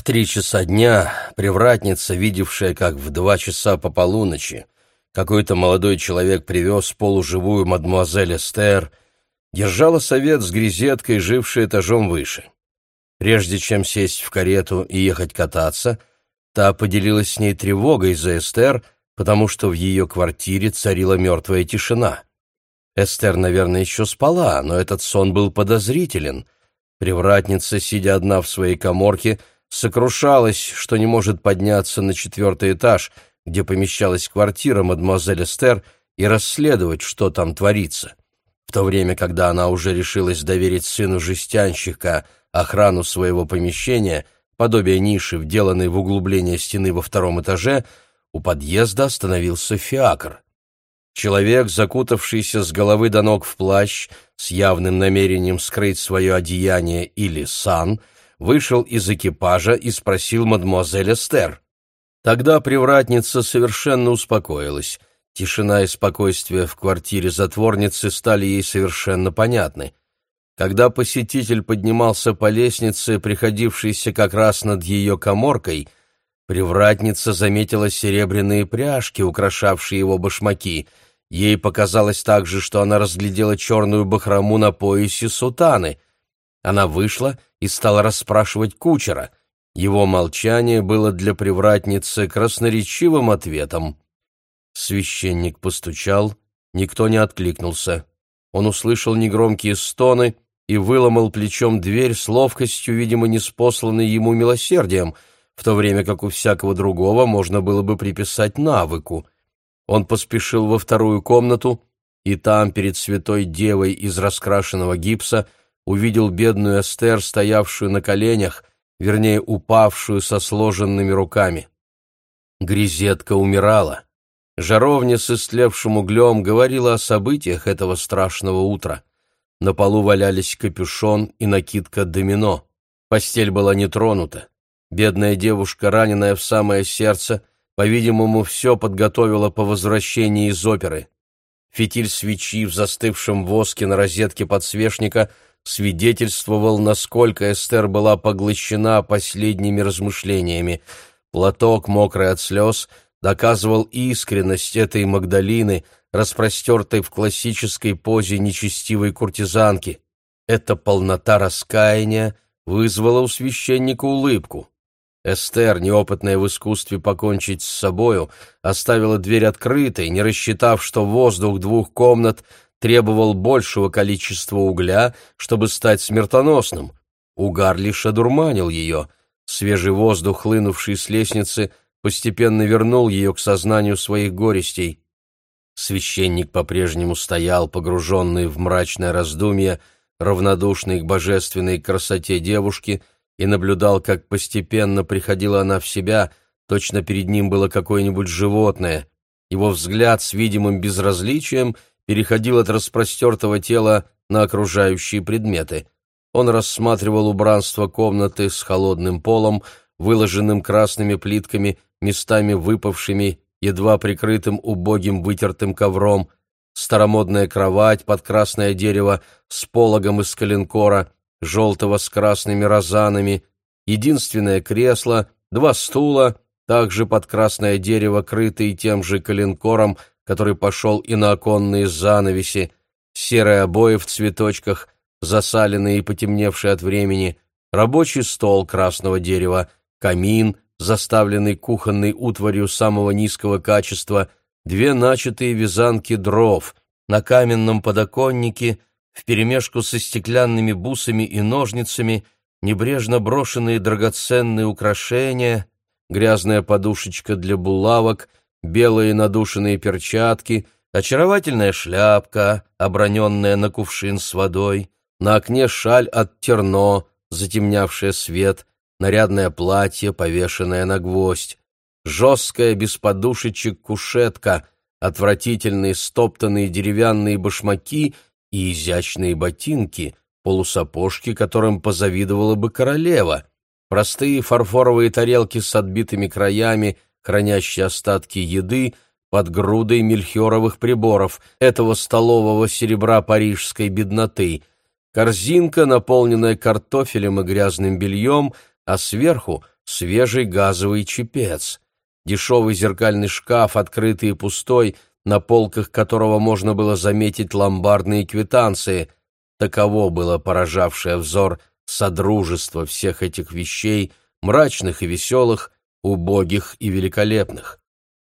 В три часа дня привратница, видевшая, как в два часа по полуночи какой-то молодой человек привез полуживую мадемуазель Эстер, держала совет с грезеткой, жившей этажом выше. Прежде чем сесть в карету и ехать кататься, та поделилась с ней тревогой за Эстер, потому что в ее квартире царила мертвая тишина. Эстер, наверное, еще спала, но этот сон был подозрителен. Привратница, сидя одна в своей коморке, сокрушалась, что не может подняться на четвертый этаж, где помещалась квартира мадемуазель Эстер, и расследовать, что там творится. В то время, когда она уже решилась доверить сыну жестянщика охрану своего помещения, подобие ниши, вделанной в углубление стены во втором этаже, у подъезда остановился фиакр. Человек, закутавшийся с головы до ног в плащ, с явным намерением скрыть свое одеяние или сан, вышел из экипажа и спросил мадемуазель Эстер. Тогда привратница совершенно успокоилась. Тишина и спокойствие в квартире затворницы стали ей совершенно понятны. Когда посетитель поднимался по лестнице, приходившейся как раз над ее коморкой, привратница заметила серебряные пряжки, украшавшие его башмаки. Ей показалось также, что она разглядела черную бахрому на поясе сутаны. Она вышла и стала расспрашивать кучера. Его молчание было для привратницы красноречивым ответом. Священник постучал, никто не откликнулся. Он услышал негромкие стоны и выломал плечом дверь с ловкостью, видимо, неспосланной ему милосердием, в то время как у всякого другого можно было бы приписать навыку. Он поспешил во вторую комнату, и там, перед святой девой из раскрашенного гипса, увидел бедную Эстер, стоявшую на коленях, вернее, упавшую со сложенными руками. Грезетка умирала. Жаровня с истлевшим углем говорила о событиях этого страшного утра. На полу валялись капюшон и накидка домино. Постель была не тронута. Бедная девушка, раненая в самое сердце, по-видимому, все подготовила по возвращении из оперы. Фитиль свечи в застывшем воске на розетке подсвечника свидетельствовал, насколько Эстер была поглощена последними размышлениями. Платок, мокрый от слез, доказывал искренность этой Магдалины, распростертой в классической позе нечестивой куртизанки. Эта полнота раскаяния вызвала у священника улыбку. Эстер, неопытная в искусстве покончить с собою, оставила дверь открытой, не рассчитав, что воздух двух комнат требовал большего количества угля, чтобы стать смертоносным. Угар лишь одурманил ее. Свежий воздух, хлынувший с лестницы, постепенно вернул ее к сознанию своих горестей. Священник по-прежнему стоял, погруженный в мрачное раздумье, равнодушный к божественной красоте девушки, и наблюдал, как постепенно приходила она в себя, точно перед ним было какое-нибудь животное. Его взгляд с видимым безразличием переходил от распростертого тела на окружающие предметы. Он рассматривал убранство комнаты с холодным полом, выложенным красными плитками, местами выпавшими, едва прикрытым убогим вытертым ковром, старомодная кровать под красное дерево с пологом из коленкора, желтого с красными розанами, единственное кресло, два стула, также под красное дерево, крытые тем же коленкором, который пошел и на оконные занавеси, серые обои в цветочках, засаленные и потемневшие от времени, рабочий стол красного дерева — камин, заставленный кухонной утварью самого низкого качества, две начатые вязанки дров, на каменном подоконнике, вперемешку со стеклянными бусами и ножницами, небрежно брошенные драгоценные украшения, грязная подушечка для булавок, белые надушенные перчатки, очаровательная шляпка, оброненная на кувшин с водой, на окне шаль от терно, затемнявшая свет, нарядное платье, повешенное на гвоздь, жесткая без подушечек кушетка, отвратительные стоптанные деревянные башмаки и изящные ботинки, полусапожки, которым позавидовала бы королева, простые фарфоровые тарелки с отбитыми краями, хранящие остатки еды, под грудой мельхиоровых приборов, этого столового серебра парижской бедноты, корзинка, наполненная картофелем и грязным бельем — а сверху свежий газовый чепец, дешевый зеркальный шкаф, открытый и пустой, на полках которого можно было заметить ломбардные квитанции. Таково было поражавшее взор содружество всех этих вещей, мрачных и веселых, убогих и великолепных.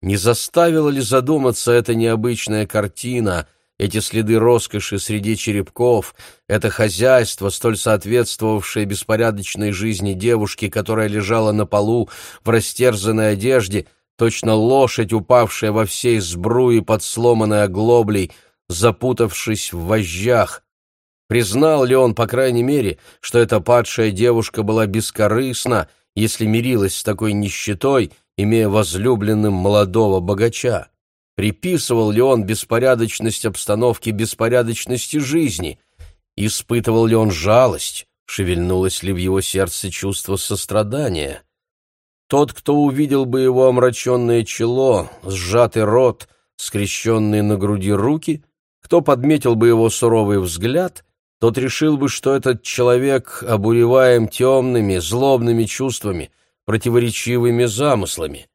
Не заставила ли задуматься эта необычная картина, эти следы роскоши среди черепков, это хозяйство, столь соответствовавшее беспорядочной жизни девушки, которая лежала на полу в растерзанной одежде, точно лошадь, упавшая во всей сбруи под сломанной оглоблей, запутавшись в вожжах. Признал ли он, по крайней мере, что эта падшая девушка была бескорыстна, если мирилась с такой нищетой, имея возлюбленным молодого богача? Приписывал ли он беспорядочность обстановки беспорядочности жизни? Испытывал ли он жалость? Шевельнулось ли в его сердце чувство сострадания? Тот, кто увидел бы его омраченное чело, сжатый рот, скрещенные на груди руки, кто подметил бы его суровый взгляд, тот решил бы, что этот человек обуреваем темными, злобными чувствами, противоречивыми замыслами.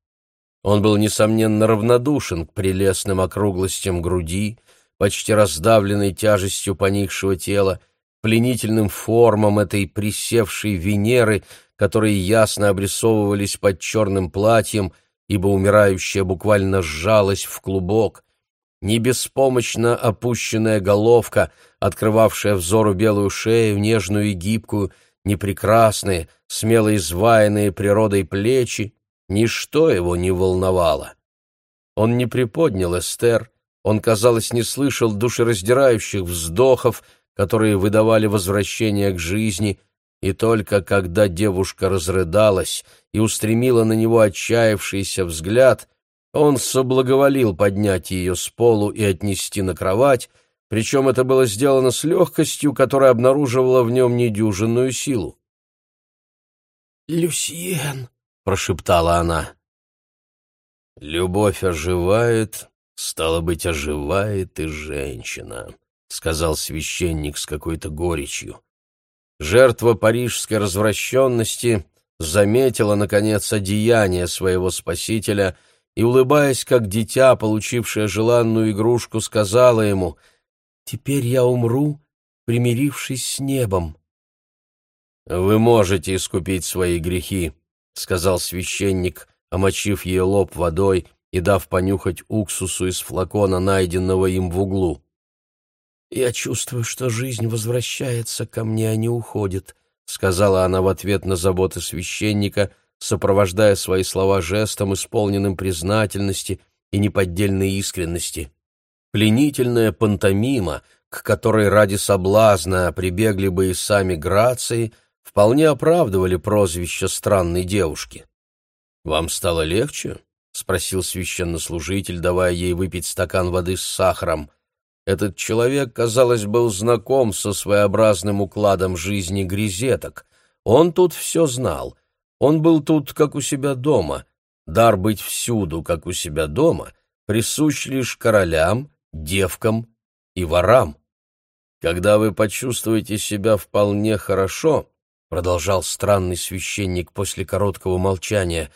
Он был, несомненно, равнодушен к прелестным округлостям груди, почти раздавленной тяжестью поникшего тела, пленительным формам этой присевшей Венеры, которые ясно обрисовывались под черным платьем, ибо умирающая буквально сжалась в клубок, не беспомощно опущенная головка, открывавшая взору белую шею, нежную и гибкую, непрекрасные, смело изваянные природой плечи, Ничто его не волновало. Он не приподнял Эстер, он, казалось, не слышал душераздирающих вздохов, которые выдавали возвращение к жизни, и только когда девушка разрыдалась и устремила на него отчаявшийся взгляд, он соблаговолил поднять ее с полу и отнести на кровать, причем это было сделано с легкостью, которая обнаруживала в нем недюжинную силу. «Люсьен!» — прошептала она. «Любовь оживает, стало быть, оживает и женщина», — сказал священник с какой-то горечью. Жертва парижской развращенности заметила, наконец, одеяние своего спасителя и, улыбаясь, как дитя, получившее желанную игрушку, сказала ему «Теперь я умру, примирившись с небом». «Вы можете искупить свои грехи», — сказал священник, омочив ее лоб водой и дав понюхать уксусу из флакона, найденного им в углу. «Я чувствую, что жизнь возвращается ко мне, а не уходит», — сказала она в ответ на заботы священника, сопровождая свои слова жестом, исполненным признательности и неподдельной искренности. Пленительная пантомима, к которой ради соблазна прибегли бы и сами Грации, вполне оправдывали прозвище странной девушки. «Вам стало легче?» — спросил священнослужитель, давая ей выпить стакан воды с сахаром. Этот человек, казалось, был знаком со своеобразным укладом жизни грезеток. Он тут все знал. Он был тут, как у себя дома. Дар быть всюду, как у себя дома, присущ лишь королям, девкам и ворам. Когда вы почувствуете себя вполне хорошо, продолжал странный священник после короткого молчания,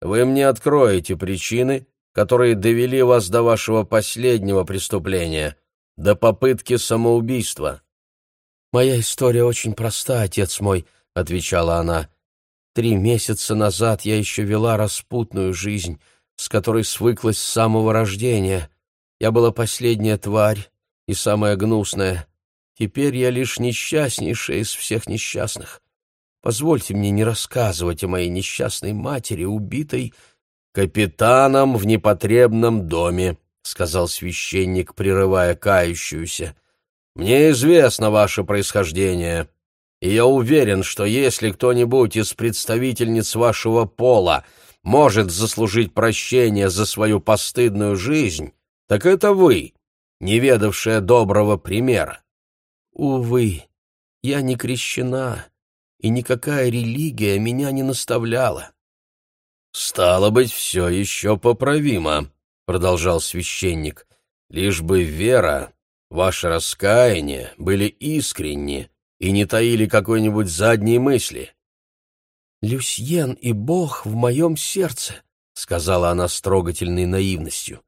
вы мне откроете причины, которые довели вас до вашего последнего преступления, до попытки самоубийства. Моя история очень проста, отец мой, отвечала она. Три месяца назад я еще вела распутную жизнь, с которой свыклась с самого рождения. Я была последняя тварь и самая гнусная. Теперь я лишь несчастнейшая из всех несчастных. Позвольте мне не рассказывать о моей несчастной матери, убитой капитаном в непотребном доме, сказал священник, прерывая кающуюся. Мне известно ваше происхождение, и я уверен, что если кто-нибудь из представительниц вашего пола может заслужить прощение за свою постыдную жизнь, так это вы, не ведавшая доброго примера. Увы, я не крещена, и никакая религия меня не наставляла. «Стало быть, все еще поправимо», — продолжал священник, «лишь бы вера, ваше раскаяние были искренни и не таили какой-нибудь задней мысли». «Люсьен и Бог в моем сердце», — сказала она с трогательной наивностью.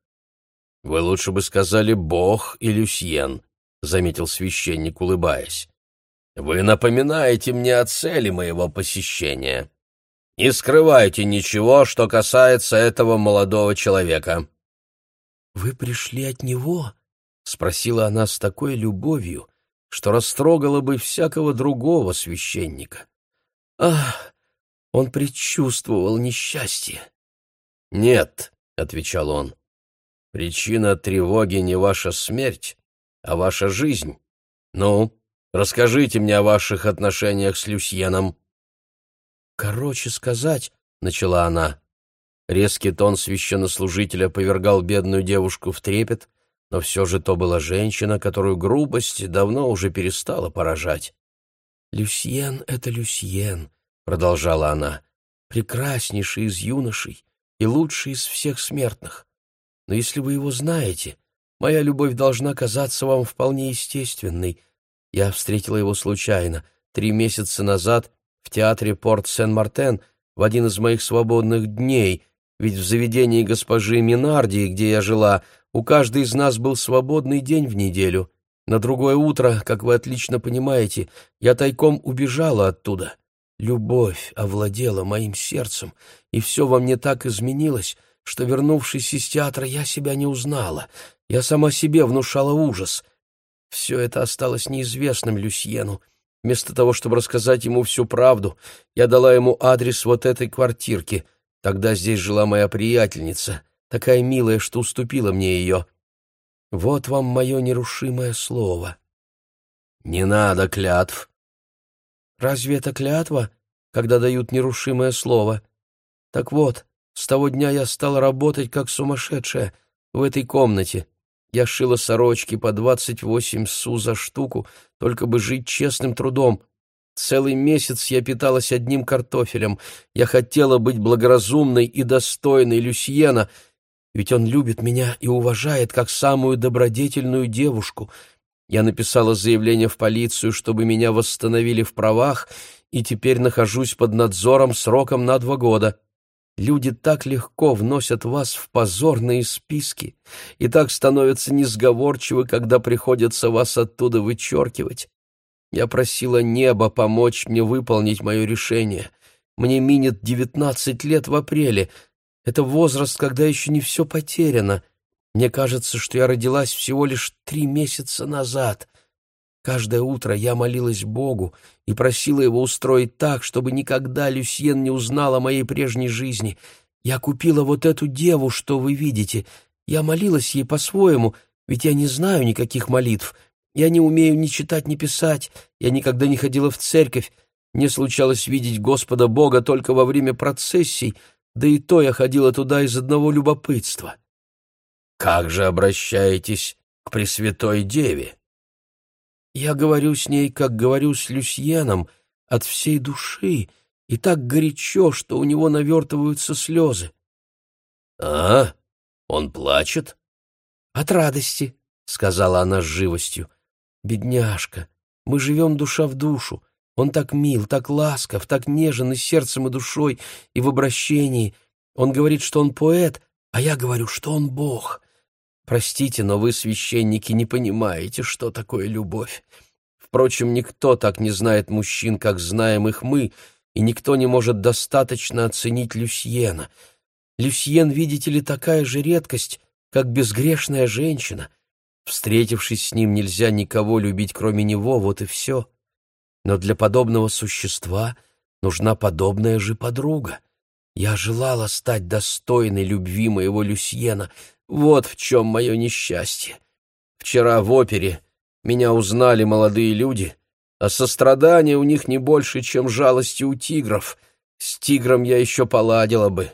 «Вы лучше бы сказали «Бог» и «Люсьен», — заметил священник, улыбаясь. «Вы напоминаете мне о цели моего посещения. Не скрывайте ничего, что касается этого молодого человека». «Вы пришли от него?» — спросила она с такой любовью, что растрогала бы всякого другого священника. «Ах, он предчувствовал несчастье». «Нет», — отвечал он, — «причина тревоги не ваша смерть, а ваша жизнь. Ну, расскажите мне о ваших отношениях с Люсьеном». «Короче сказать», — начала она. Резкий тон священнослужителя повергал бедную девушку в трепет, но все же то была женщина, которую грубость давно уже перестала поражать. «Люсьен — это Люсьен», — продолжала она, — «прекраснейший из юношей и лучший из всех смертных. Но если вы его знаете, моя любовь должна казаться вам вполне естественной. Я встретила его случайно, три месяца назад, в театре Порт-Сен-Мартен, в один из моих свободных дней, ведь в заведении госпожи Минарди, где я жила, у каждой из нас был свободный день в неделю. На другое утро, как вы отлично понимаете, я тайком убежала оттуда. Любовь овладела моим сердцем, и все во мне так изменилось, что, вернувшись из театра, я себя не узнала. Я сама себе внушала ужас. Все это осталось неизвестным Люсьену. Вместо того, чтобы рассказать ему всю правду, я дала ему адрес вот этой квартирки. Тогда здесь жила моя приятельница такая милая, что уступила мне ее. Вот вам мое нерушимое слово. Не надо клятв. Разве это клятва, когда дают нерушимое слово? Так вот, с того дня я стала работать как сумасшедшая в этой комнате. Я шила сорочки по двадцать восемь су за штуку, только бы жить честным трудом. Целый месяц я питалась одним картофелем. Я хотела быть благоразумной и достойной Люсьена — ведь он любит меня и уважает как самую добродетельную девушку. Я написала заявление в полицию, чтобы меня восстановили в правах, и теперь нахожусь под надзором сроком на два года. Люди так легко вносят вас в позорные списки и так становятся несговорчивы, когда приходится вас оттуда вычеркивать. Я просила небо помочь мне выполнить мое решение. Мне минет девятнадцать лет в апреле — это возраст, когда еще не все потеряно. Мне кажется, что я родилась всего лишь три месяца назад. Каждое утро я молилась Богу и просила его устроить так, чтобы никогда Люсьен не узнал о моей прежней жизни. Я купила вот эту деву, что вы видите. Я молилась ей по-своему, ведь я не знаю никаких молитв. Я не умею ни читать, ни писать. Я никогда не ходила в церковь. Мне случалось видеть Господа Бога только во время процессий — да и то я ходила туда из одного любопытства. Как же обращаетесь к Пресвятой Деве? Я говорю с ней, как говорю с Люсьеном, от всей души, и так горячо, что у него навертываются слезы. — А, он плачет? — От радости, — сказала она с живостью. — Бедняжка, мы живем душа в душу, он так мил, так ласков, так нежен и сердцем, и душой, и в обращении. Он говорит, что он поэт, а я говорю, что он Бог. Простите, но вы, священники, не понимаете, что такое любовь. Впрочем, никто так не знает мужчин, как знаем их мы, и никто не может достаточно оценить Люсьена. Люсьен, видите ли, такая же редкость, как безгрешная женщина. Встретившись с ним, нельзя никого любить, кроме него, вот и все но для подобного существа нужна подобная же подруга. Я желала стать достойной любви моего Люсьена. Вот в чем мое несчастье. Вчера в опере меня узнали молодые люди, а сострадание у них не больше, чем жалости у тигров. С тигром я еще поладила бы.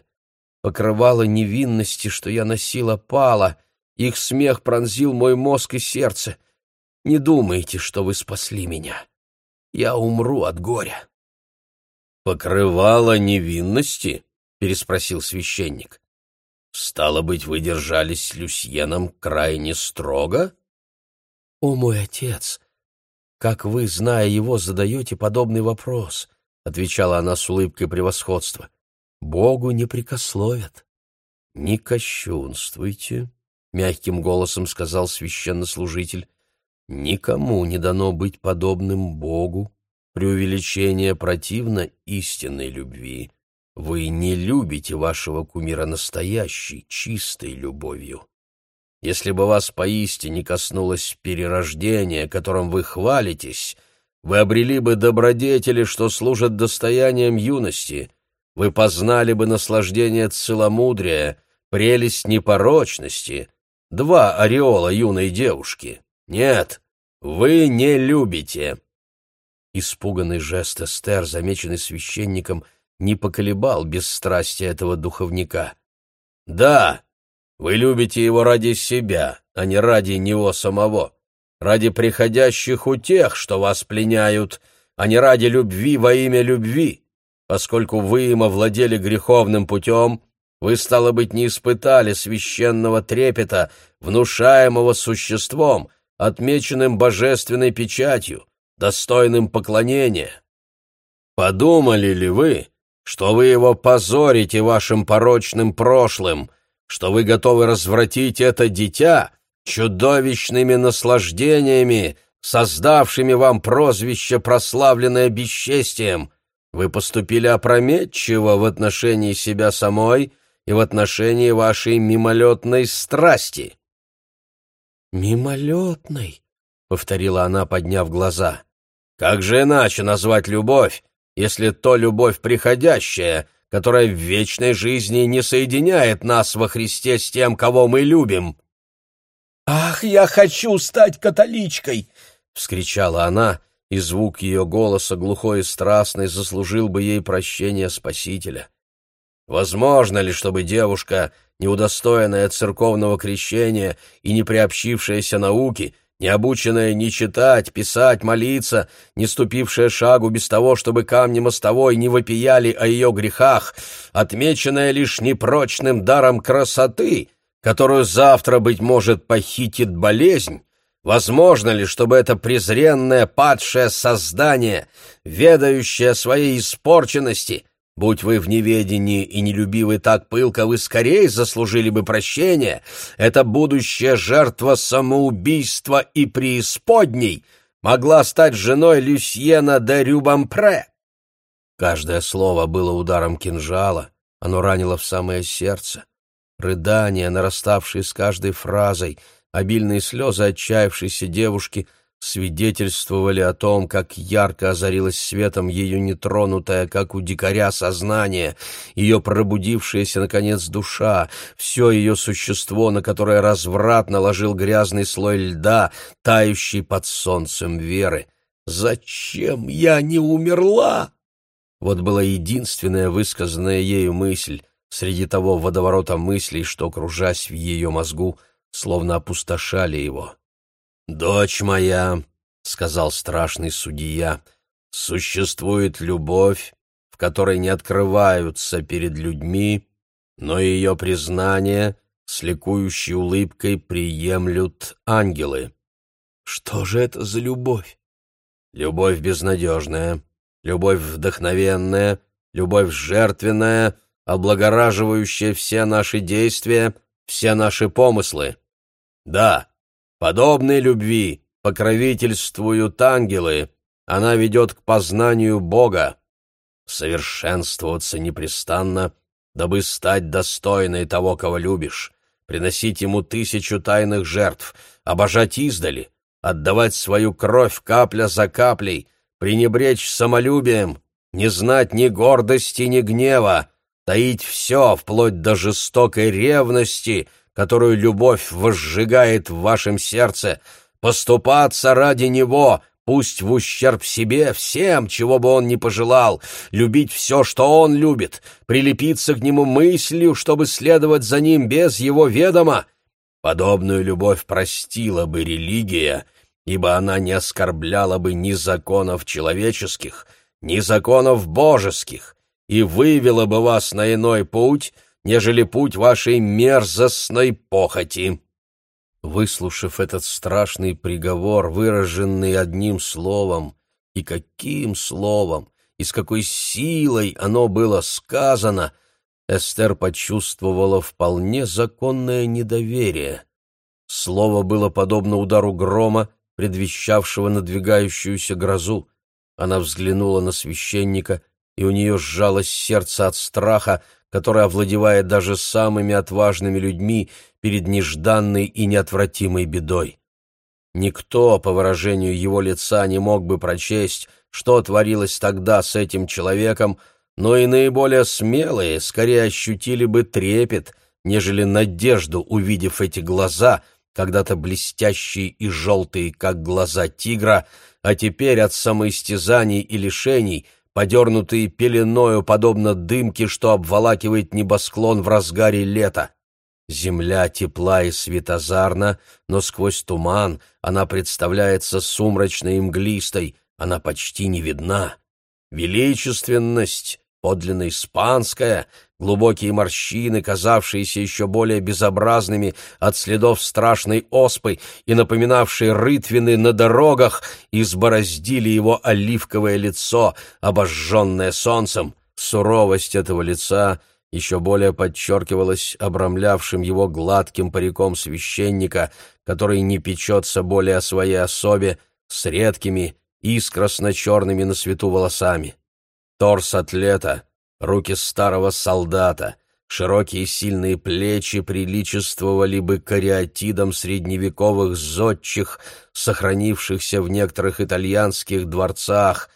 Покрывало невинности, что я носила, пало. Их смех пронзил мой мозг и сердце. Не думайте, что вы спасли меня я умру от горя. «Покрывало невинности?» — переспросил священник. «Стало быть, вы держались с Люсьеном крайне строго?» «О, мой отец! Как вы, зная его, задаете подобный вопрос? — отвечала она с улыбкой превосходства. «Богу не прикословят». «Не кощунствуйте», — мягким голосом сказал священнослужитель. «Никому не дано быть подобным Богу. Преувеличение противно истинной любви. Вы не любите вашего кумира настоящей, чистой любовью. Если бы вас поистине коснулось перерождения, которым вы хвалитесь, вы обрели бы добродетели, что служат достоянием юности, вы познали бы наслаждение целомудрия, прелесть непорочности, два ореола юной девушки. Нет, вы не любите. Испуганный жест Эстер, замеченный священником, не поколебал бесстрастие этого духовника. «Да, вы любите его ради себя, а не ради него самого, ради приходящих утех, что вас пленяют, а не ради любви во имя любви. Поскольку вы им овладели греховным путем, вы, стало быть, не испытали священного трепета, внушаемого существом, отмеченным божественной печатью, достойным поклонения. Подумали ли вы, что вы его позорите вашим порочным прошлым, что вы готовы развратить это дитя чудовищными наслаждениями, создавшими вам прозвище, прославленное бесчестием? Вы поступили опрометчиво в отношении себя самой и в отношении вашей мимолетной страсти. «Мимолетной?» — повторила она, подняв глаза. «Как же иначе назвать любовь, если то любовь приходящая, которая в вечной жизни не соединяет нас во Христе с тем, кого мы любим?» «Ах, я хочу стать католичкой!» — вскричала она, и звук ее голоса, глухой и страстный, заслужил бы ей прощения Спасителя. Возможно ли, чтобы девушка, не удостоенная церковного крещения и не приобщившаяся науке, не обученная ни читать, писать, молиться, не ступившая шагу без того, чтобы камни мостовой не вопияли о ее грехах, отмеченная лишь непрочным даром красоты, которую завтра, быть может, похитит болезнь, возможно ли, чтобы это презренное падшее создание, ведающее своей испорченности, Будь вы в неведении и нелюбивы так пылко, вы скорее заслужили бы прощения. Это будущая жертва самоубийства и преисподней могла стать женой Люсьена де Рюбампре. Каждое слово было ударом кинжала, оно ранило в самое сердце. Рыдания, нараставшие с каждой фразой, обильные слезы отчаявшейся девушки — свидетельствовали о том, как ярко озарилось светом ее нетронутое, как у дикаря, сознание, ее пробудившаяся, наконец, душа, все ее существо, на которое разврат наложил грязный слой льда, тающий под солнцем веры. «Зачем я не умерла?» Вот была единственная высказанная ею мысль среди того водоворота мыслей, что, кружась в ее мозгу, словно опустошали его. «Дочь моя», — сказал страшный судья, — «существует любовь, в которой не открываются перед людьми, но ее признание с ликующей улыбкой приемлют ангелы». «Что же это за любовь?» «Любовь безнадежная, любовь вдохновенная, любовь жертвенная, облагораживающая все наши действия, все наши помыслы. Да, Подобной любви покровительствуют ангелы, она ведет к познанию Бога. Совершенствоваться непрестанно, дабы стать достойной того, кого любишь, приносить ему тысячу тайных жертв, обожать издали, отдавать свою кровь капля за каплей, пренебречь самолюбием, не знать ни гордости, ни гнева, таить все, вплоть до жестокой ревности — которую любовь возжигает в вашем сердце, поступаться ради него, пусть в ущерб себе, всем, чего бы он ни пожелал, любить все, что он любит, прилепиться к нему мыслью, чтобы следовать за ним без его ведома. Подобную любовь простила бы религия, ибо она не оскорбляла бы ни законов человеческих, ни законов божеских, и вывела бы вас на иной путь, нежели путь вашей мерзостной похоти». Выслушав этот страшный приговор, выраженный одним словом, и каким словом, и с какой силой оно было сказано, Эстер почувствовала вполне законное недоверие. Слово было подобно удару грома, предвещавшего надвигающуюся грозу. Она взглянула на священника, и у нее сжалось сердце от страха, который овладевает даже самыми отважными людьми перед нежданной и неотвратимой бедой. Никто, по выражению его лица, не мог бы прочесть, что творилось тогда с этим человеком, но и наиболее смелые скорее ощутили бы трепет, нежели надежду, увидев эти глаза, когда-то блестящие и желтые, как глаза тигра, а теперь от самоистязаний и лишений, подернутые пеленою, подобно дымке, что обволакивает небосклон в разгаре лета. Земля тепла и светозарна, но сквозь туман она представляется сумрачной и мглистой, она почти не видна. Величественность, подлинно испанская, глубокие морщины, казавшиеся еще более безобразными от следов страшной оспы и напоминавшие рытвины на дорогах, избороздили его оливковое лицо, обожженное солнцем. Суровость этого лица — еще более подчеркивалось обрамлявшим его гладким париком священника, который не печется более о своей особе, с редкими, искросно-черными на свету волосами. Торс атлета, руки старого солдата, широкие сильные плечи приличествовали бы кариатидам средневековых зодчих, сохранившихся в некоторых итальянских дворцах.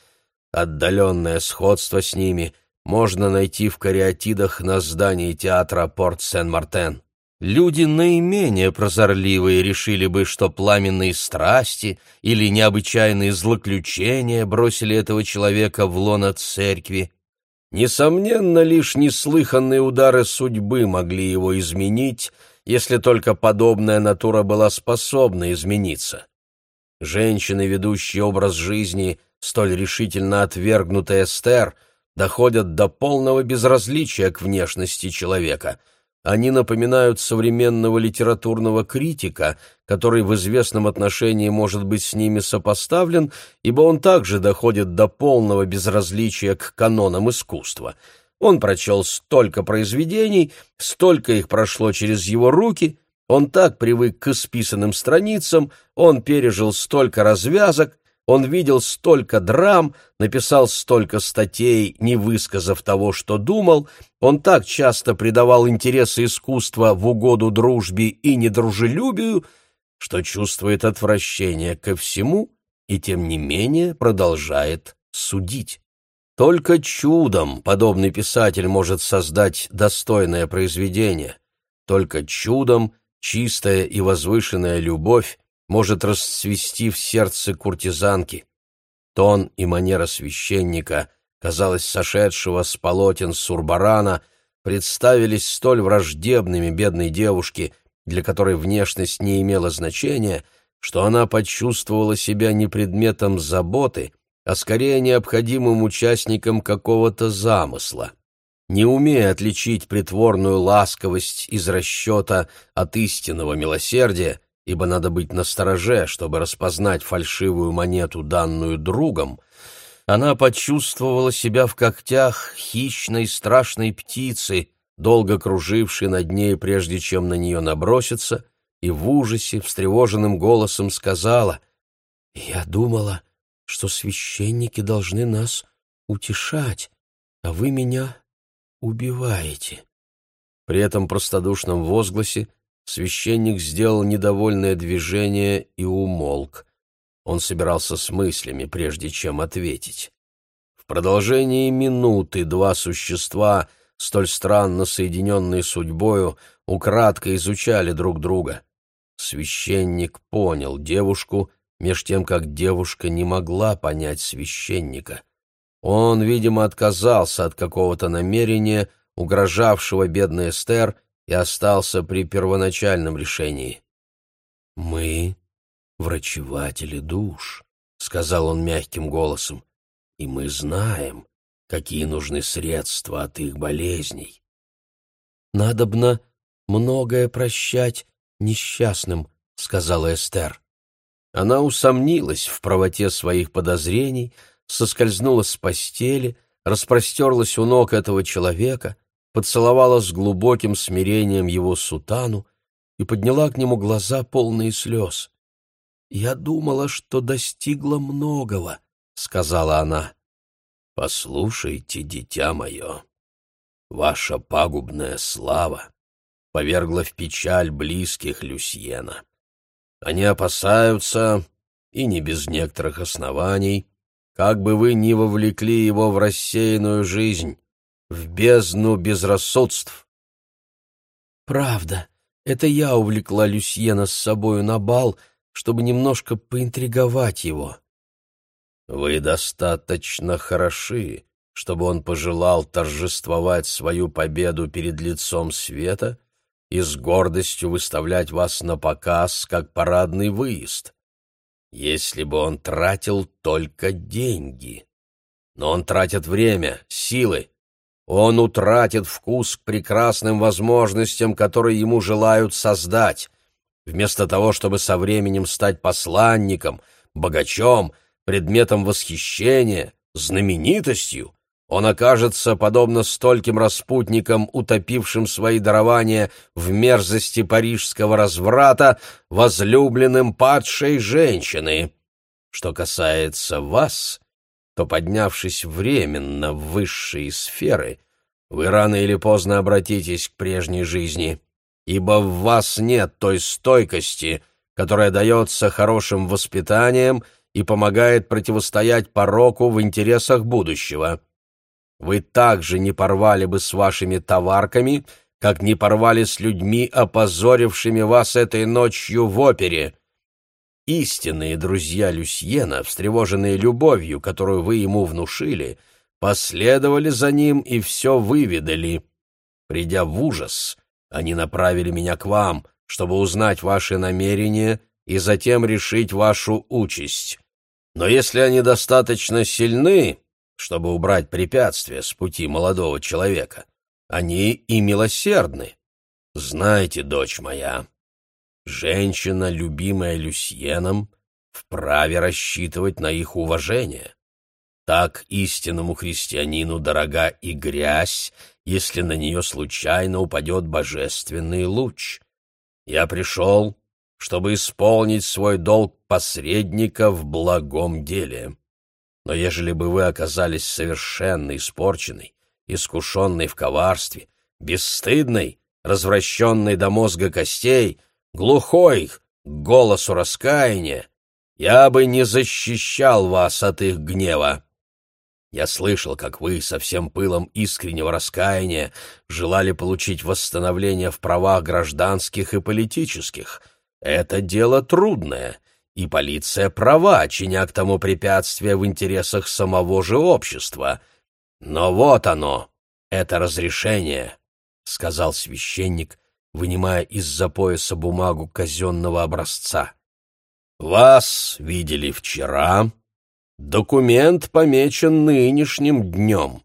Отдаленное сходство с ними — можно найти в кариатидах на здании театра Порт-Сен-Мартен. Люди наименее прозорливые решили бы, что пламенные страсти или необычайные злоключения бросили этого человека в лоно церкви. Несомненно, лишь неслыханные удары судьбы могли его изменить, если только подобная натура была способна измениться. Женщины, ведущие образ жизни, столь решительно отвергнутая Эстер — доходят до полного безразличия к внешности человека. Они напоминают современного литературного критика, который в известном отношении может быть с ними сопоставлен, ибо он также доходит до полного безразличия к канонам искусства. Он прочел столько произведений, столько их прошло через его руки, он так привык к исписанным страницам, он пережил столько развязок, он видел столько драм, написал столько статей, не высказав того, что думал, он так часто придавал интересы искусства в угоду дружбе и недружелюбию, что чувствует отвращение ко всему и, тем не менее, продолжает судить. Только чудом подобный писатель может создать достойное произведение. Только чудом чистая и возвышенная любовь может расцвести в сердце куртизанки. Тон и манера священника, казалось, сошедшего с полотен Сурбарана, представились столь враждебными бедной девушке, для которой внешность не имела значения, что она почувствовала себя не предметом заботы, а скорее необходимым участником какого-то замысла. Не умея отличить притворную ласковость из расчета от истинного милосердия, ибо надо быть настороже, чтобы распознать фальшивую монету, данную другом, она почувствовала себя в когтях хищной страшной птицы, долго кружившей над ней, прежде чем на нее наброситься, и в ужасе, встревоженным голосом сказала, «Я думала, что священники должны нас утешать, а вы меня убиваете». При этом простодушном возгласе Священник сделал недовольное движение и умолк. Он собирался с мыслями, прежде чем ответить. В продолжении минуты два существа, столь странно соединенные судьбою, украдко изучали друг друга. Священник понял девушку, меж тем, как девушка не могла понять священника. Он, видимо, отказался от какого-то намерения, угрожавшего бедной Эстер, и остался при первоначальном решении. «Мы — врачеватели душ», — сказал он мягким голосом, — «и мы знаем, какие нужны средства от их болезней». «Надобно многое прощать несчастным», — сказала Эстер. Она усомнилась в правоте своих подозрений, соскользнула с постели, распростерлась у ног этого человека, поцеловала с глубоким смирением его сутану и подняла к нему глаза, полные слез. «Я думала, что достигла многого», — сказала она. «Послушайте, дитя мое, ваша пагубная слава повергла в печаль близких Люсьена. Они опасаются, и не без некоторых оснований, как бы вы ни вовлекли его в рассеянную жизнь, в бездну безрассудств. Правда, это я увлекла Люсьена с собою на бал, чтобы немножко поинтриговать его. Вы достаточно хороши, чтобы он пожелал торжествовать свою победу перед лицом света и с гордостью выставлять вас на показ, как парадный выезд. Если бы он тратил только деньги. Но он тратит время, силы. Он утратит вкус к прекрасным возможностям, которые ему желают создать. Вместо того, чтобы со временем стать посланником, богачом, предметом восхищения, знаменитостью, он окажется, подобно стольким распутникам, утопившим свои дарования в мерзости парижского разврата, возлюбленным падшей женщины. Что касается вас, то, поднявшись временно в высшие сферы, вы рано или поздно обратитесь к прежней жизни ибо в вас нет той стойкости, которая дается хорошим воспитанием и помогает противостоять пороку в интересах будущего. Вы также не порвали бы с вашими товарками, как не порвали с людьми, опозорившими вас этой ночью в опере. Истинные друзья Люсьена, встревоженные любовью, которую вы ему внушили, последовали за ним и все выведали. Придя в ужас, они направили меня к вам, чтобы узнать ваши намерения и затем решить вашу участь. Но если они достаточно сильны, чтобы убрать препятствия с пути молодого человека, они и милосердны. Знайте, дочь моя, женщина, любимая Люсьеном, вправе рассчитывать на их уважение. Так истинному христианину дорога и грязь, если на нее случайно упадет божественный луч. Я пришел, чтобы исполнить свой долг посредника в благом деле. Но ежели бы вы оказались совершенно испорченной, искушенной в коварстве, бесстыдной, развращенной до мозга костей, глухой к голосу раскаяния, я бы не защищал вас от их гнева. Я слышал, как вы со всем пылом искреннего раскаяния желали получить восстановление в правах гражданских и политических. Это дело трудное, и полиция права, чиня к тому препятствия в интересах самого же общества. Но вот оно, это разрешение, — сказал священник, вынимая из-за пояса бумагу казенного образца. «Вас видели вчера, Документ помечен нынешним днем.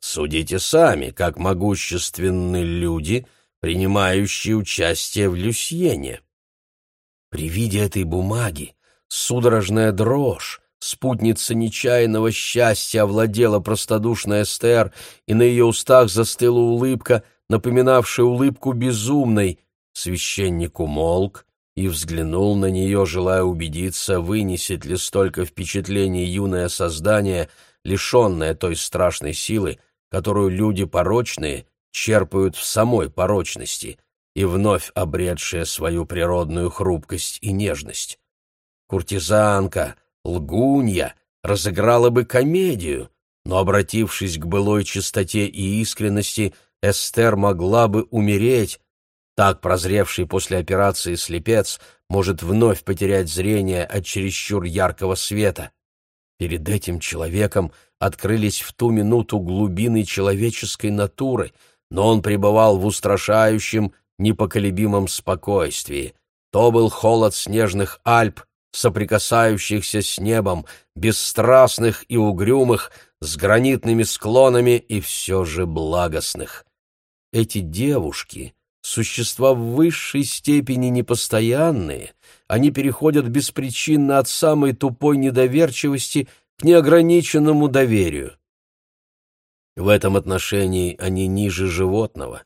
Судите сами, как могущественны люди, принимающие участие в Люсьене. При виде этой бумаги судорожная дрожь, спутница нечаянного счастья овладела простодушная Эстер, и на ее устах застыла улыбка, напоминавшая улыбку безумной. Священник умолк, и взглянул на нее, желая убедиться, вынесет ли столько впечатлений юное создание, лишенное той страшной силы, которую люди порочные черпают в самой порочности и вновь обретшие свою природную хрупкость и нежность. Куртизанка, лгунья разыграла бы комедию, но, обратившись к былой чистоте и искренности, Эстер могла бы умереть, так прозревший после операции слепец может вновь потерять зрение от чересчур яркого света. Перед этим человеком открылись в ту минуту глубины человеческой натуры, но он пребывал в устрашающем, непоколебимом спокойствии. То был холод снежных Альп, соприкасающихся с небом, бесстрастных и угрюмых, с гранитными склонами и все же благостных. Эти девушки — Существа в высшей степени непостоянные, они переходят беспричинно от самой тупой недоверчивости к неограниченному доверию. В этом отношении они ниже животного,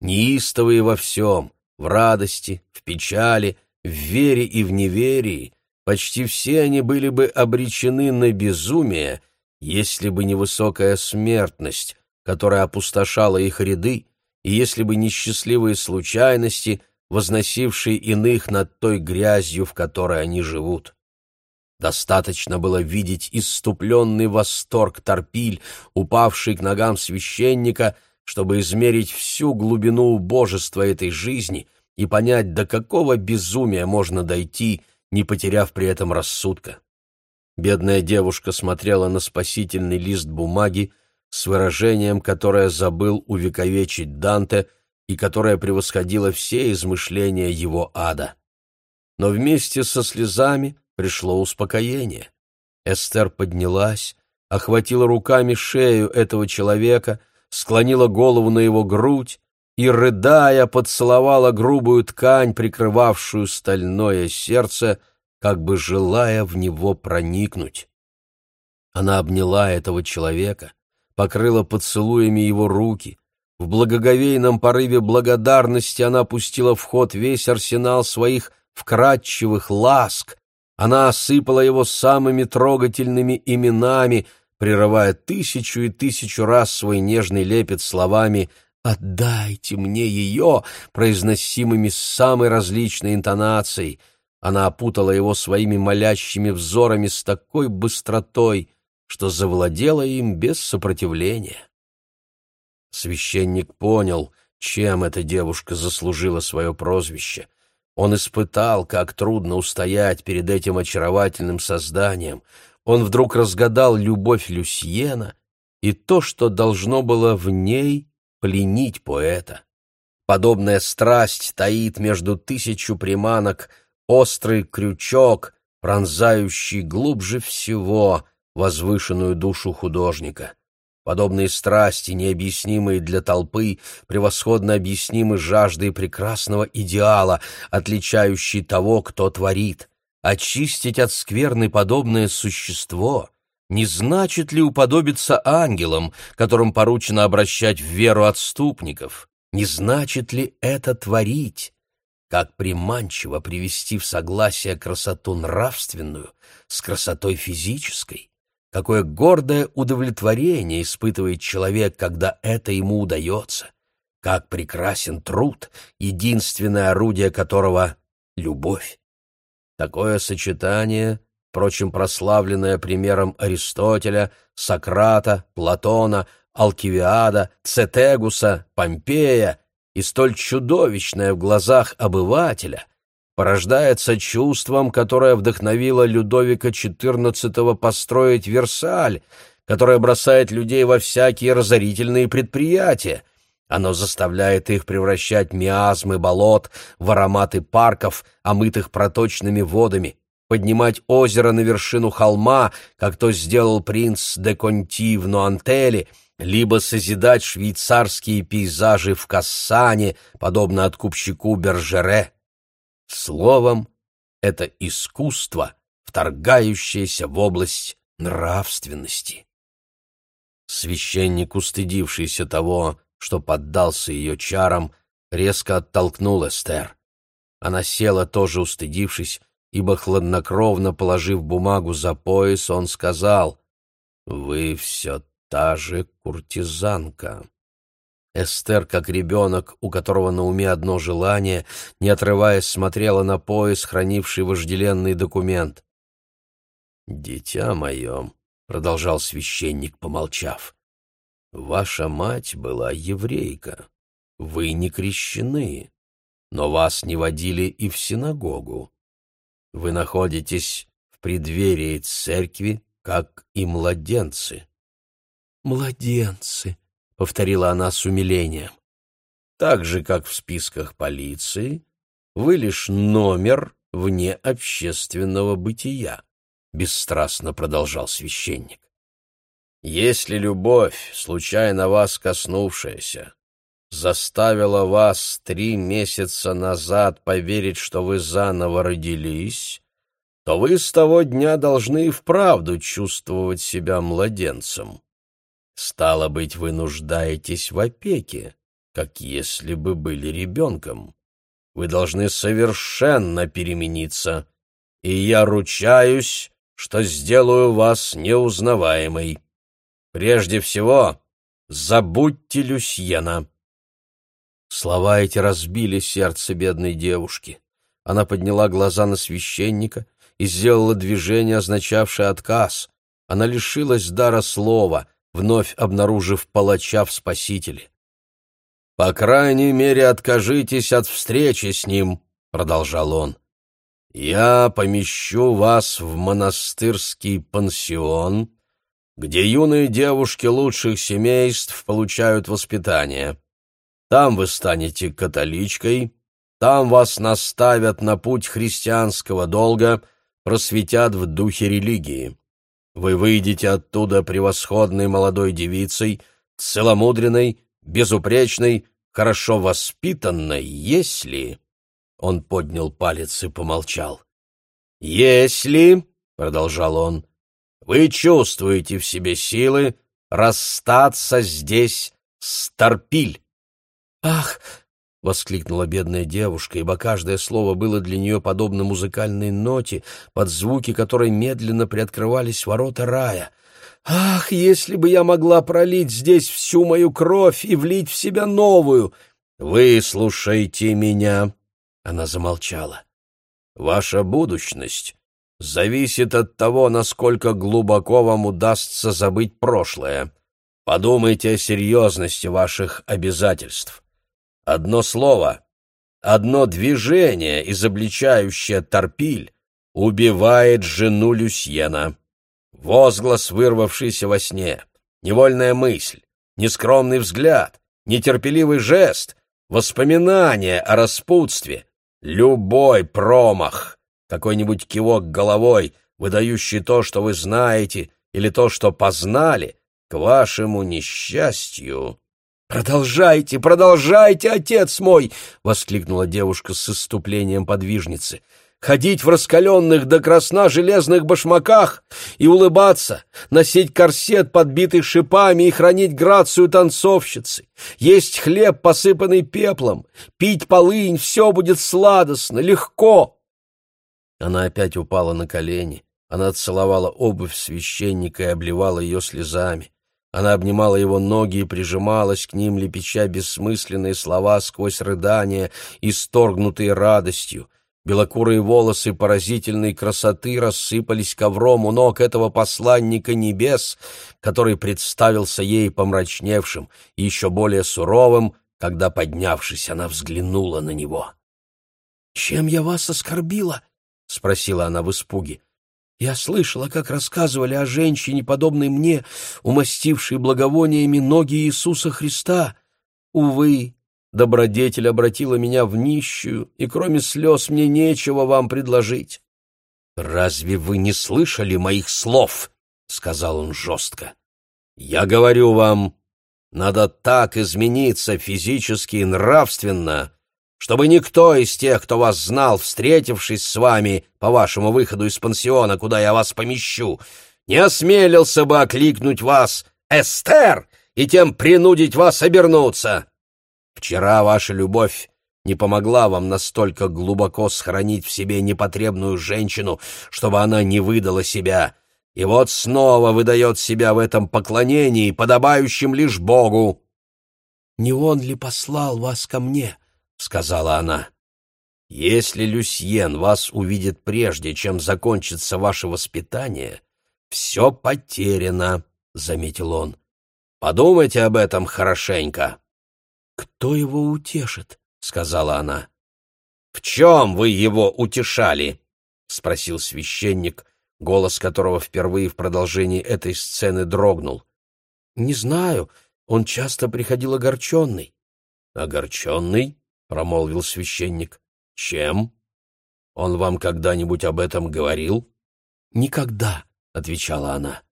неистовые во всем, в радости, в печали, в вере и в неверии, почти все они были бы обречены на безумие, если бы не высокая смертность, которая опустошала их ряды, и если бы не счастливые случайности, возносившие иных над той грязью, в которой они живут. Достаточно было видеть исступленный восторг торпиль, упавший к ногам священника, чтобы измерить всю глубину убожества этой жизни и понять, до какого безумия можно дойти, не потеряв при этом рассудка. Бедная девушка смотрела на спасительный лист бумаги с выражением, которое забыл увековечить Данте и которое превосходило все измышления его ада. Но вместе со слезами пришло успокоение. Эстер поднялась, охватила руками шею этого человека, склонила голову на его грудь и, рыдая, поцеловала грубую ткань, прикрывавшую стальное сердце, как бы желая в него проникнуть. Она обняла этого человека, покрыла поцелуями его руки. В благоговейном порыве благодарности она пустила в ход весь арсенал своих вкрадчивых ласк. Она осыпала его самыми трогательными именами, прерывая тысячу и тысячу раз свой нежный лепет словами «Отдайте мне ее», произносимыми с самой различной интонацией. Она опутала его своими молящими взорами с такой быстротой, что завладела им без сопротивления. Священник понял, чем эта девушка заслужила свое прозвище. Он испытал, как трудно устоять перед этим очаровательным созданием. Он вдруг разгадал любовь Люсьена и то, что должно было в ней пленить поэта. Подобная страсть таит между тысячу приманок острый крючок, пронзающий глубже всего возвышенную душу художника. Подобные страсти, необъяснимые для толпы, превосходно объяснимы жаждой прекрасного идеала, отличающей того, кто творит. Очистить от скверны подобное существо не значит ли уподобиться ангелам, которым поручено обращать в веру отступников? Не значит ли это творить? Как приманчиво привести в согласие красоту нравственную с красотой физической? Какое гордое удовлетворение испытывает человек, когда это ему удается? Как прекрасен труд, единственное орудие которого — любовь. Такое сочетание впрочем, прославленная примером Аристотеля, Сократа, Платона, Алкивиада, Цетегуса, Помпея и столь чудовищная в глазах обывателя, порождается чувством, которое вдохновило Людовика XIV построить Версаль, которое бросает людей во всякие разорительные предприятия. Оно заставляет их превращать миазмы болот в ароматы парков, омытых проточными водами, поднимать озеро на вершину холма, как то сделал принц де Конти в Нуантеле, либо созидать швейцарские пейзажи в Кассане, подобно откупщику Бержере. Словом, это искусство, вторгающееся в область нравственности. Священник, устыдившийся того, что поддался ее чарам, резко оттолкнул Эстер. Она села, тоже устыдившись, ибо, хладнокровно положив бумагу за пояс, он сказал, «Вы все та же куртизанка». Эстер, как ребенок, у которого на уме одно желание, не отрываясь, смотрела на пояс, хранивший вожделенный документ. «Дитя мое», — продолжал священник, помолчав, — «ваша мать была еврейка. Вы не крещены, но вас не водили и в синагогу. Вы находитесь в преддверии церкви, как и младенцы. «Младенцы», — повторила она с умилением. «Так же, как в списках полиции, вы лишь номер вне общественного бытия», — бесстрастно продолжал священник. «Если любовь, случайно вас коснувшаяся, заставила вас три месяца назад поверить, что вы заново родились, то вы с того дня должны и вправду чувствовать себя младенцем. Стало быть, вы нуждаетесь в опеке, как если бы были ребенком. Вы должны совершенно перемениться, и я ручаюсь, что сделаю вас неузнаваемой. Прежде всего, забудьте Люсьена». Слова эти разбили сердце бедной девушки. Она подняла глаза на священника и сделала движение, означавшее отказ. Она лишилась дара слова, вновь обнаружив палача в Спасителе. «По крайней мере, откажитесь от встречи с ним», — продолжал он. «Я помещу вас в монастырский пансион, где юные девушки лучших семейств получают воспитание. Там вы станете католичкой, там вас наставят на путь христианского долга, просветят в духе религии. Вы выйдете оттуда превосходной молодой девицей, целомудренной, безупречной, хорошо воспитанной, если...» Он поднял палец и помолчал. «Если, — продолжал он, — вы чувствуете в себе силы расстаться здесь с Торпиль». «Ах!» — воскликнула бедная девушка, ибо каждое слово было для нее подобно музыкальной ноте, под звуки которой медленно приоткрывались ворота рая — Ах, если бы я могла пролить здесь всю мою кровь и влить в себя новую! Выслушайте меня!» Она замолчала. «Ваша будущность зависит от того, насколько глубоко вам удастся забыть прошлое. Подумайте о серьезности ваших обязательств. Одно слово, одно движение, изобличающее торпиль, убивает жену Люсьена возглас, вырвавшийся во сне, невольная мысль, нескромный взгляд, нетерпеливый жест, воспоминание о распутстве, любой промах, какой-нибудь кивок головой, выдающий то, что вы знаете, или то, что познали, к вашему несчастью. «Продолжайте, продолжайте, отец мой!» — воскликнула девушка с иступлением подвижницы ходить в раскаленных до красна железных башмаках и улыбаться, носить корсет, подбитый шипами, и хранить грацию танцовщицы, есть хлеб, посыпанный пеплом, пить полынь, все будет сладостно, легко. Она опять упала на колени, она целовала обувь священника и обливала ее слезами. Она обнимала его ноги и прижималась к ним, лепеча бессмысленные слова сквозь рыдания, исторгнутые радостью. Белокурые волосы поразительной красоты рассыпались ковром у ног этого посланника небес, который представился ей помрачневшим и еще более суровым, когда, поднявшись, она взглянула на него. «Чем я вас оскорбила?» — спросила она в испуге. «Я слышала, как рассказывали о женщине, подобной мне, умастившей благовониями ноги Иисуса Христа. Увы, Добродетель обратила меня в нищую, и кроме слез мне нечего вам предложить. — Разве вы не слышали моих слов? — сказал он жестко. — Я говорю вам, надо так измениться физически и нравственно, чтобы никто из тех, кто вас знал, встретившись с вами по вашему выходу из пансиона, куда я вас помещу, не осмелился бы окликнуть вас «Эстер!» и тем принудить вас обернуться. Вчера ваша любовь не помогла вам настолько глубоко сохранить в себе непотребную женщину, чтобы она не выдала себя, и вот снова выдает себя в этом поклонении, подобающем лишь Богу. — Не он ли послал вас ко мне? — сказала она. — Если Люсьен вас увидит прежде, чем закончится ваше воспитание, все потеряно, — заметил он. — Подумайте об этом хорошенько. «Кто его утешит?» — сказала она. «В чем вы его утешали?» — спросил священник, голос которого впервые в продолжении этой сцены дрогнул. «Не знаю, он часто приходил огорченный». «Огорченный?» — промолвил священник. «Чем? Он вам когда-нибудь об этом говорил?» «Никогда», — отвечала она.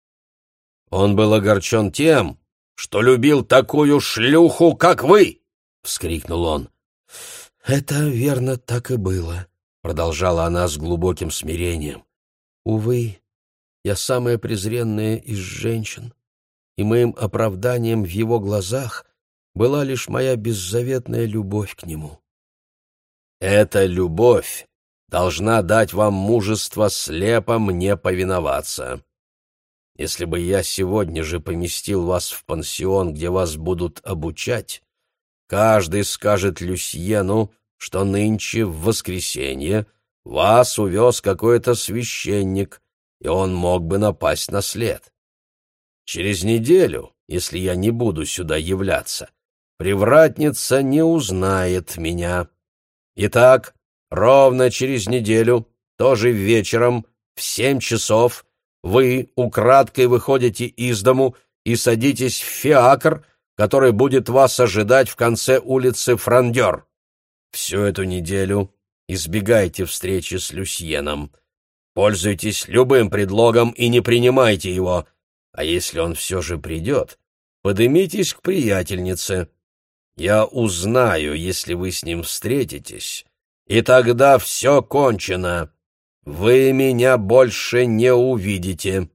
«Он был огорчен тем, что любил такую шлюху, как вы!» — вскрикнул он. «Это верно так и было», — продолжала она с глубоким смирением. Увы, я самая презренная из женщин, и моим оправданием в его глазах была лишь моя беззаветная любовь к нему. Эта любовь должна дать вам мужество слепо мне повиноваться. Если бы я сегодня же поместил вас в пансион, где вас будут обучать, каждый скажет Люсьену, что нынче в воскресенье вас увез какой-то священник, и он мог бы напасть на след. Через неделю, если я не буду сюда являться, привратница не узнает меня. Итак, ровно через неделю, тоже вечером, в семь часов, вы украдкой выходите из дому и садитесь в фиакр, который будет вас ожидать в конце улицы Франдер. Всю эту неделю избегайте встречи с Люсьеном. Пользуйтесь любым предлогом и не принимайте его. А если он все же придет, подымитесь к приятельнице. Я узнаю, если вы с ним встретитесь, и тогда все кончено. Вы меня больше не увидите.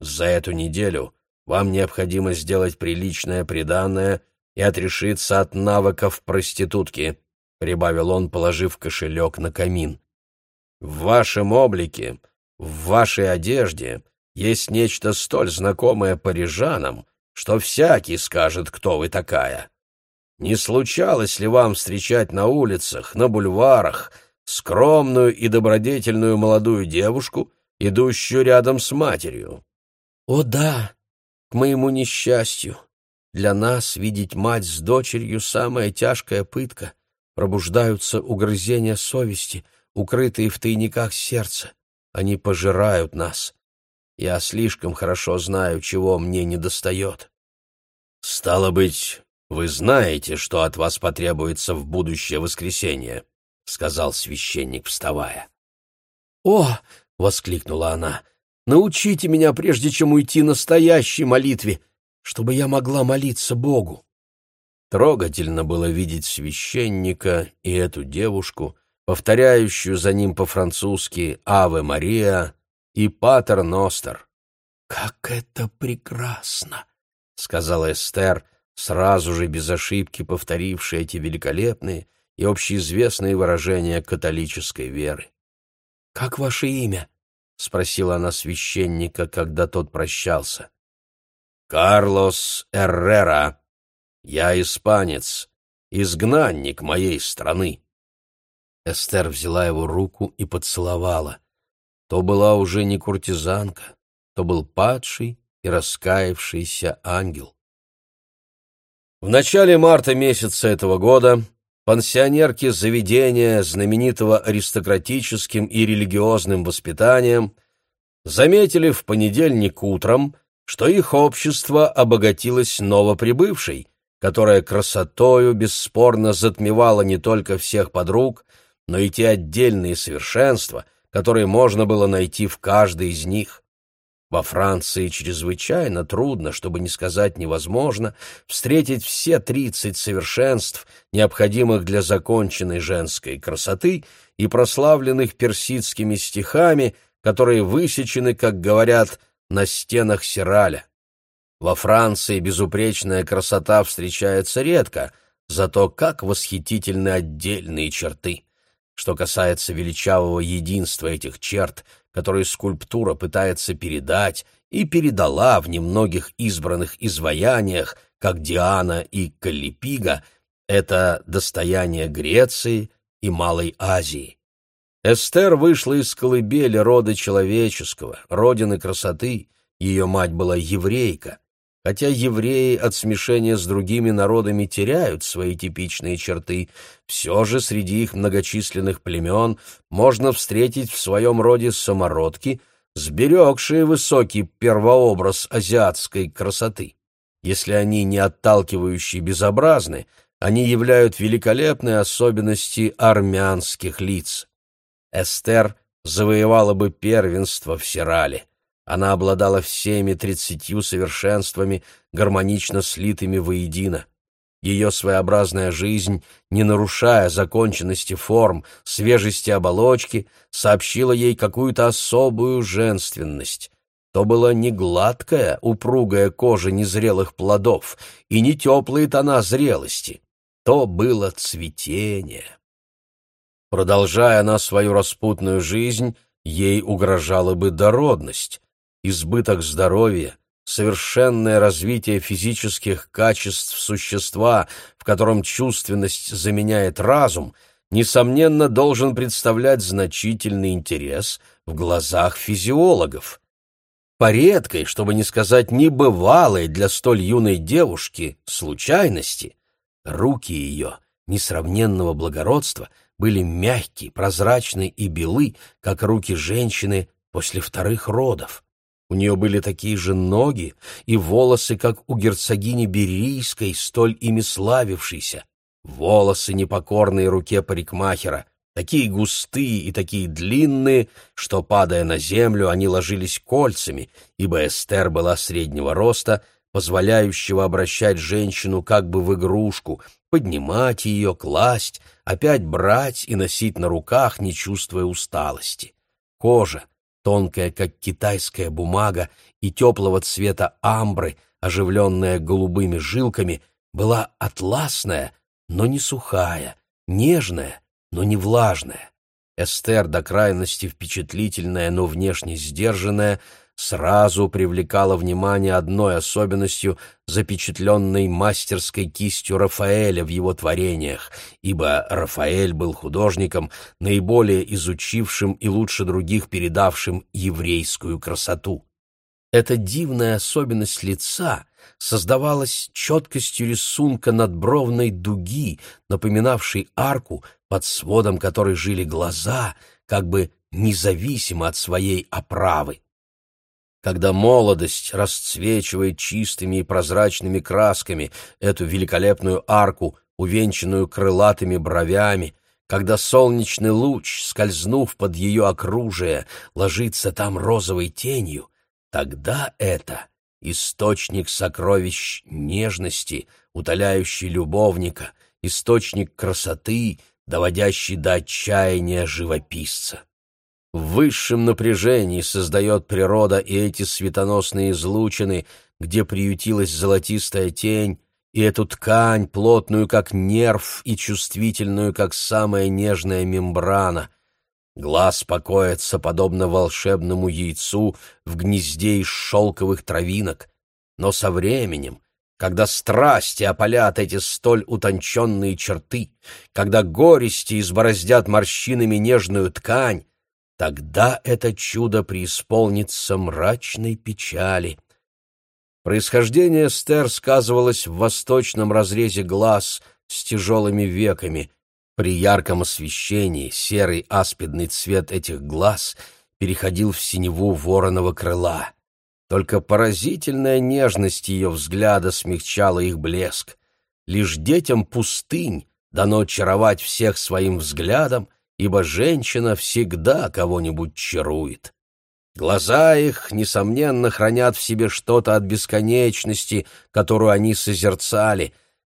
За эту неделю вам необходимо сделать приличное приданное и отрешиться от навыков проститутки. — прибавил он, положив кошелек на камин. «В вашем облике, в вашей одежде есть нечто столь знакомое парижанам, что всякий скажет, кто вы такая. Не случалось ли вам встречать на улицах, на бульварах, скромную и добродетельную молодую девушку, идущую рядом с матерью?» «О да, к моему несчастью. Для нас видеть мать с дочерью — самая тяжкая пытка» пробуждаются угрызения совести, укрытые в тайниках сердца. Они пожирают нас. Я слишком хорошо знаю, чего мне недостает. Стало быть, вы знаете, что от вас потребуется в будущее воскресенье, сказал священник, вставая. О, воскликнула она, научите меня, прежде чем уйти настоящей молитве, чтобы я могла молиться Богу. Трогательно было видеть священника и эту девушку, повторяющую за ним по-французски «Аве Мария» и «Патер Ностер». «Как это прекрасно!» — сказала Эстер, сразу же без ошибки повторившая эти великолепные и общеизвестные выражения католической веры. «Как ваше имя?» — спросила она священника, когда тот прощался. «Карлос Эррера», я испанец, изгнанник моей страны. Эстер взяла его руку и поцеловала. То была уже не куртизанка, то был падший и раскаявшийся ангел. В начале марта месяца этого года пансионерки заведения, знаменитого аристократическим и религиозным воспитанием, заметили в понедельник утром, что их общество обогатилось новоприбывшей, которая красотою бесспорно затмевала не только всех подруг, но и те отдельные совершенства, которые можно было найти в каждой из них. Во Франции чрезвычайно трудно, чтобы не сказать невозможно, встретить все тридцать совершенств, необходимых для законченной женской красоты и прославленных персидскими стихами, которые высечены, как говорят, на стенах Сираля. Во Франции безупречная красота встречается редко, зато как восхитительны отдельные черты. Что касается величавого единства этих черт, которые скульптура пытается передать и передала в немногих избранных изваяниях, как Диана и Каллипига, это достояние Греции и Малой Азии. Эстер вышла из колыбели рода человеческого, родины красоты, ее мать была еврейка, Хотя евреи от смешения с другими народами теряют свои типичные черты, все же среди их многочисленных племен можно встретить в своем роде самородки, сберегшие высокий первообраз азиатской красоты. Если они не отталкивающие безобразны, они являют великолепные особенности армянских лиц. Эстер завоевала бы первенство в Сирале. Она обладала всеми тридцатью совершенствами, гармонично слитыми воедино. Ее своеобразная жизнь, не нарушая законченности форм, свежести оболочки, сообщила ей какую-то особую женственность. То была не гладкая, упругая кожа незрелых плодов и не теплые тона зрелости. То было цветение. Продолжая она свою распутную жизнь, ей угрожала бы дородность, избыток здоровья, совершенное развитие физических качеств существа, в котором чувственность заменяет разум, несомненно, должен представлять значительный интерес в глазах физиологов. По редкой, чтобы не сказать небывалой для столь юной девушки, случайности, руки ее, несравненного благородства, были мягкие, прозрачные и белы, как руки женщины после вторых родов. У нее были такие же ноги и волосы, как у герцогини Берийской, столь ими славившейся. Волосы, непокорные руке парикмахера, такие густые и такие длинные, что, падая на землю, они ложились кольцами, ибо Эстер была среднего роста, позволяющего обращать женщину как бы в игрушку, поднимать ее, класть, опять брать и носить на руках, не чувствуя усталости. Кожа, тонкая, как китайская бумага, и теплого цвета амбры, оживленная голубыми жилками, была атласная, но не сухая, нежная, но не влажная. Эстер, до крайности впечатлительная, но внешне сдержанная, сразу привлекала внимание одной особенностью, запечатленной мастерской кистью Рафаэля в его творениях, ибо Рафаэль был художником, наиболее изучившим и лучше других передавшим еврейскую красоту. Эта дивная особенность лица создавалась четкостью рисунка надбровной дуги, напоминавшей арку, под сводом которой жили глаза, как бы независимо от своей оправы когда молодость расцвечивает чистыми и прозрачными красками эту великолепную арку, увенчанную крылатыми бровями, когда солнечный луч, скользнув под ее окружие, ложится там розовой тенью, тогда это источник сокровищ нежности, утоляющий любовника, источник красоты, доводящий до отчаяния живописца. В высшем напряжении создает природа и эти светоносные излучины, где приютилась золотистая тень, и эту ткань, плотную как нерв и чувствительную как самая нежная мембрана. Глаз покоится, подобно волшебному яйцу, в гнезде из шелковых травинок. Но со временем, когда страсти опалят эти столь утонченные черты, когда горести избороздят морщинами нежную ткань, Тогда это чудо преисполнится мрачной печали. Происхождение Стер сказывалось в восточном разрезе глаз с тяжелыми веками. При ярком освещении серый аспидный цвет этих глаз переходил в синеву вороного крыла. Только поразительная нежность ее взгляда смягчала их блеск. Лишь детям пустынь дано чаровать всех своим взглядом — ибо женщина всегда кого-нибудь чарует. Глаза их, несомненно, хранят в себе что-то от бесконечности, которую они созерцали.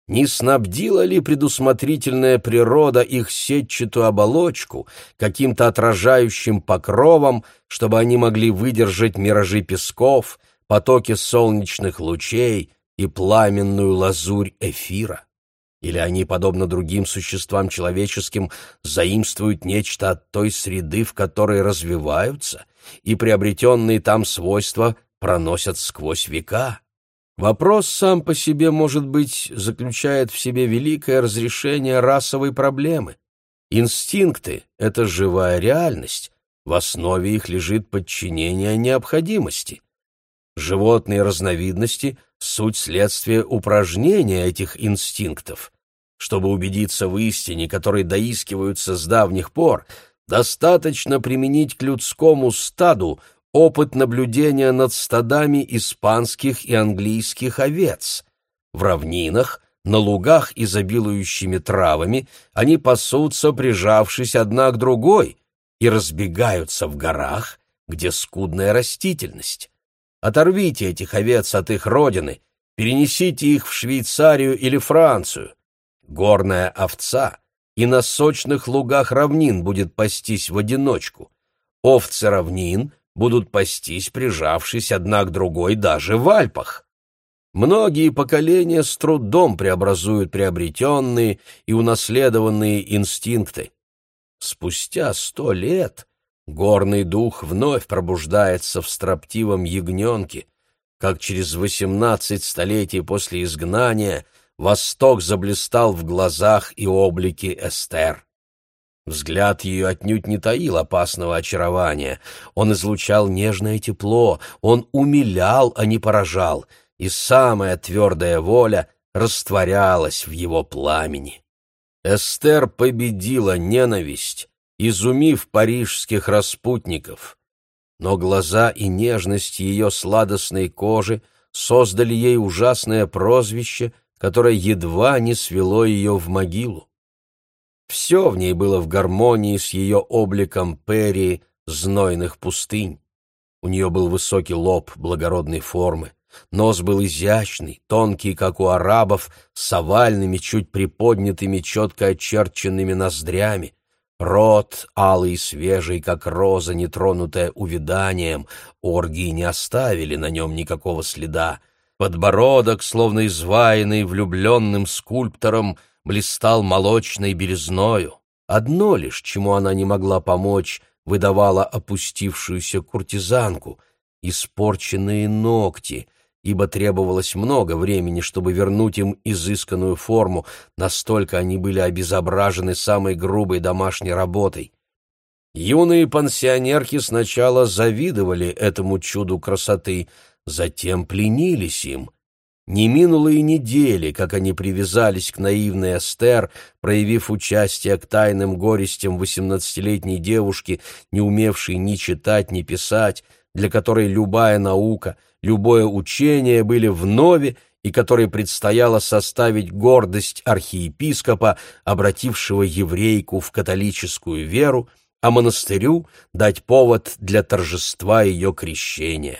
Не снабдила ли предусмотрительная природа их сетчатую оболочку каким-то отражающим покровом, чтобы они могли выдержать миражи песков, потоки солнечных лучей и пламенную лазурь эфира? Или они, подобно другим существам человеческим, заимствуют нечто от той среды, в которой развиваются, и приобретенные там свойства проносят сквозь века? Вопрос сам по себе, может быть, заключает в себе великое разрешение расовой проблемы. Инстинкты — это живая реальность, в основе их лежит подчинение необходимости. Животные разновидности — суть следствия упражнения этих инстинктов. Чтобы убедиться в истине, которой доискиваются с давних пор, достаточно применить к людскому стаду опыт наблюдения над стадами испанских и английских овец. В равнинах, на лугах, изобилующими травами, они пасутся, прижавшись одна к другой, и разбегаются в горах, где скудная растительность. Оторвите этих овец от их родины, перенесите их в Швейцарию или Францию. Горная овца и на сочных лугах равнин будет пастись в одиночку. Овцы равнин будут пастись, прижавшись одна к другой даже в Альпах. Многие поколения с трудом преобразуют приобретенные и унаследованные инстинкты. Спустя сто лет горный дух вновь пробуждается в строптивом ягненке, как через восемнадцать столетий после изгнания Восток заблистал в глазах и облике Эстер. Взгляд ее отнюдь не таил опасного очарования. Он излучал нежное тепло, он умилял, а не поражал, и самая твердая воля растворялась в его пламени. Эстер победила ненависть, изумив парижских распутников. Но глаза и нежность ее сладостной кожи создали ей ужасное прозвище, которое едва не свело ее в могилу. Все в ней было в гармонии с ее обликом Перри знойных пустынь. У нее был высокий лоб благородной формы, Нос был изящный, тонкий, как у арабов, с овальными, чуть приподнятыми, четко очерченными ноздрями. Рот, алый и свежий, как роза, нетронутая увяданием, оргии не оставили на нем никакого следа. Подбородок, словно изваянный влюбленным скульптором, блистал молочной белизною. Одно лишь, чему она не могла помочь, выдавала опустившуюся куртизанку — испорченные ногти, ибо требовалось много времени, чтобы вернуть им изысканную форму, настолько они были обезображены самой грубой домашней работой. Юные пансионерки сначала завидовали этому чуду красоты, затем пленились им. Не минуло и недели, как они привязались к наивной Эстер, проявив участие к тайным горестям восемнадцатилетней девушки, не умевшей ни читать, ни писать, для которой любая наука, любое учение были вновь и которой предстояло составить гордость архиепископа, обратившего еврейку в католическую веру, а монастырю дать повод для торжества ее крещения.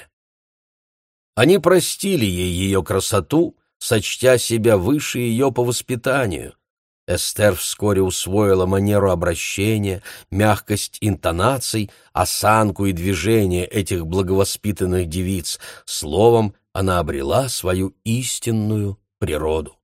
Они простили ей ее красоту, сочтя себя выше ее по воспитанию — Эстер вскоре усвоила манеру обращения, мягкость интонаций, осанку и движение этих благовоспитанных девиц. Словом, она обрела свою истинную природу.